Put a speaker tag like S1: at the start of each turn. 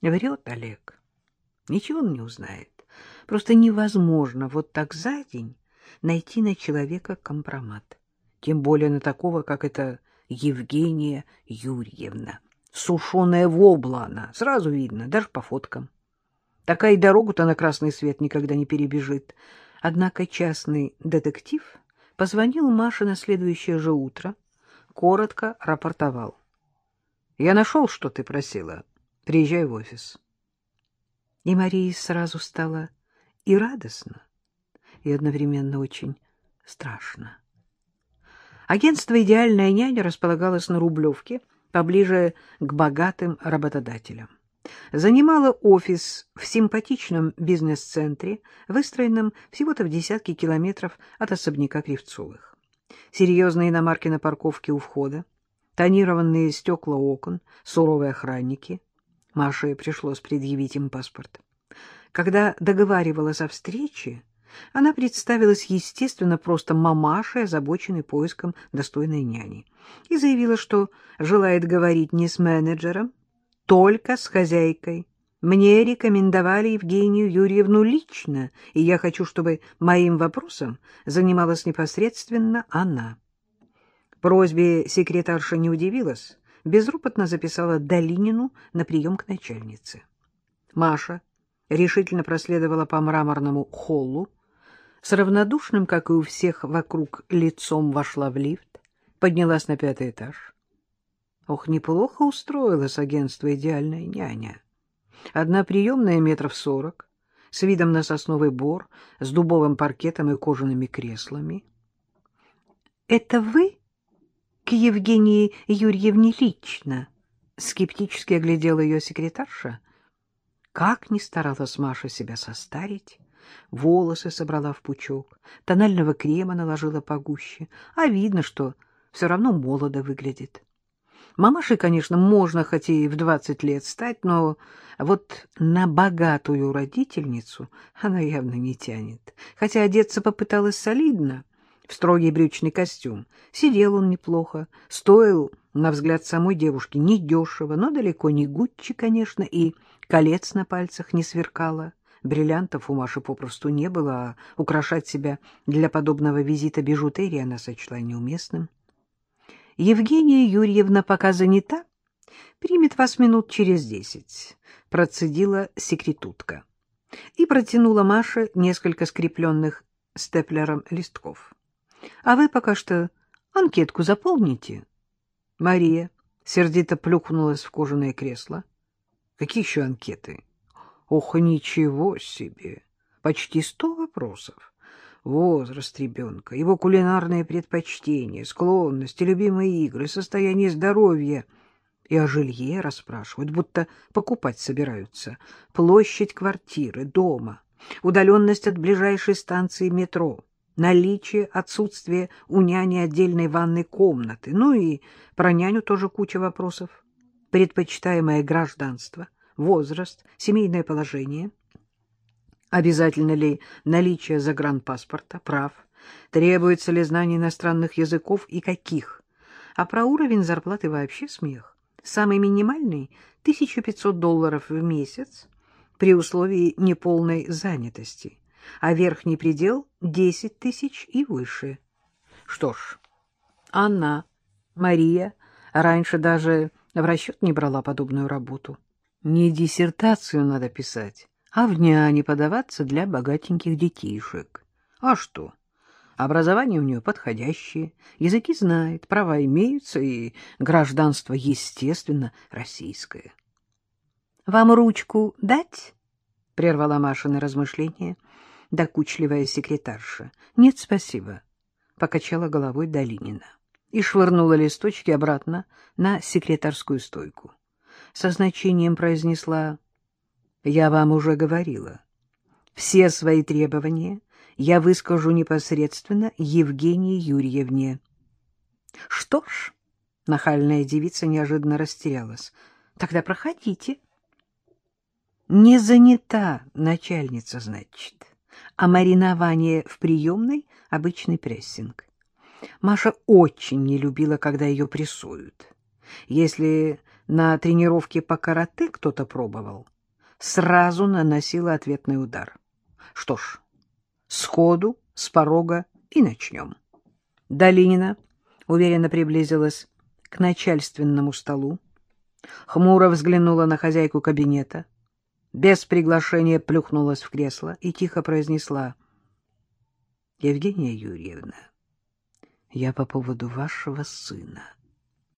S1: Врет Олег. Ничего он не узнает. Просто невозможно вот так за день найти на человека компромат. Тем более на такого, как это Евгения Юрьевна. Сушеная вобла она, сразу видно, даже по фоткам. Такая дорогу-то на красный свет никогда не перебежит. Однако частный детектив позвонил Маше на следующее же утро, коротко рапортовал. — Я нашел, что ты просила. Приезжай в офис. И Марии сразу стало и радостно, и одновременно очень страшно. Агентство «Идеальная няня» располагалось на Рублевке, поближе к богатым работодателям. Занимала офис в симпатичном бизнес-центре, выстроенном всего-то в десятки километров от особняка Кривцовых. Серьезные иномарки на парковке у входа, тонированные стекла окон, суровые охранники. Маше пришлось предъявить им паспорт. Когда договаривалась о встрече, она представилась, естественно, просто мамашей, озабоченной поиском достойной няни, и заявила, что желает говорить не с менеджером, только с хозяйкой. Мне рекомендовали Евгению Юрьевну лично, и я хочу, чтобы моим вопросом занималась непосредственно она. Просьбе секретарша не удивилась, безропотно записала Долинину на прием к начальнице. Маша решительно проследовала по мраморному холлу, с равнодушным, как и у всех вокруг, лицом вошла в лифт, поднялась на пятый этаж. Ох, неплохо устроилось агентство «Идеальная няня». Одна приемная метров сорок, с видом на сосновый бор, с дубовым паркетом и кожаными креслами. — Это вы к Евгении Юрьевне лично? — скептически оглядела ее секретарша. Как ни старалась Маша себя состарить, волосы собрала в пучок, тонального крема наложила погуще, а видно, что все равно молодо выглядит. Мамашей, конечно, можно хоть и в двадцать лет стать, но вот на богатую родительницу она явно не тянет. Хотя одеться попыталась солидно, в строгий брючный костюм. Сидел он неплохо, стоил, на взгляд самой девушки, недешево, но далеко не Гуччи, конечно, и колец на пальцах не сверкало. Бриллиантов у Маши попросту не было, а украшать себя для подобного визита бижутерии она сочла неуместным. Евгения Юрьевна пока занята, примет вас минут через десять, — процедила секретутка и протянула Маше несколько скрепленных степлером листков. — А вы пока что анкетку заполните. Мария сердито плюхнулась в кожаное кресло. — Какие еще анкеты? — Ох, ничего себе! Почти сто вопросов возраст ребенка, его кулинарные предпочтения, склонности, любимые игры, состояние здоровья. И о жилье расспрашивают, будто покупать собираются. Площадь квартиры, дома, удаленность от ближайшей станции метро, наличие, отсутствие у няни отдельной ванной комнаты. Ну и про няню тоже куча вопросов. Предпочитаемое гражданство, возраст, семейное положение — Обязательно ли наличие загранпаспорта, прав, требуется ли знание иностранных языков и каких? А про уровень зарплаты вообще смех. Самый минимальный — 1500 долларов в месяц при условии неполной занятости, а верхний предел — 10 тысяч и выше. Что ж, Анна, Мария раньше даже в расчет не брала подобную работу. Не диссертацию надо писать, а в няне подаваться для богатеньких детишек. А что? Образование у нее подходящее, языки знает, права имеются и гражданство, естественно, российское. — Вам ручку дать? — прервала Машины размышления, докучливая секретарша. — Нет, спасибо, — покачала головой Долинина и швырнула листочки обратно на секретарскую стойку. Со значением произнесла я вам уже говорила. Все свои требования я выскажу непосредственно Евгении Юрьевне. Что ж, нахальная девица неожиданно растерялась. Тогда проходите. Не занята начальница, значит, а маринование в приемной — обычный прессинг. Маша очень не любила, когда ее прессуют. Если на тренировке по карате кто-то пробовал, сразу наносила ответный удар. Что ж, сходу, с порога и начнем. Долинина уверенно приблизилась к начальственному столу, хмуро взглянула на хозяйку кабинета, без приглашения плюхнулась в кресло и тихо произнесла. — Евгения Юрьевна, я по поводу вашего сына.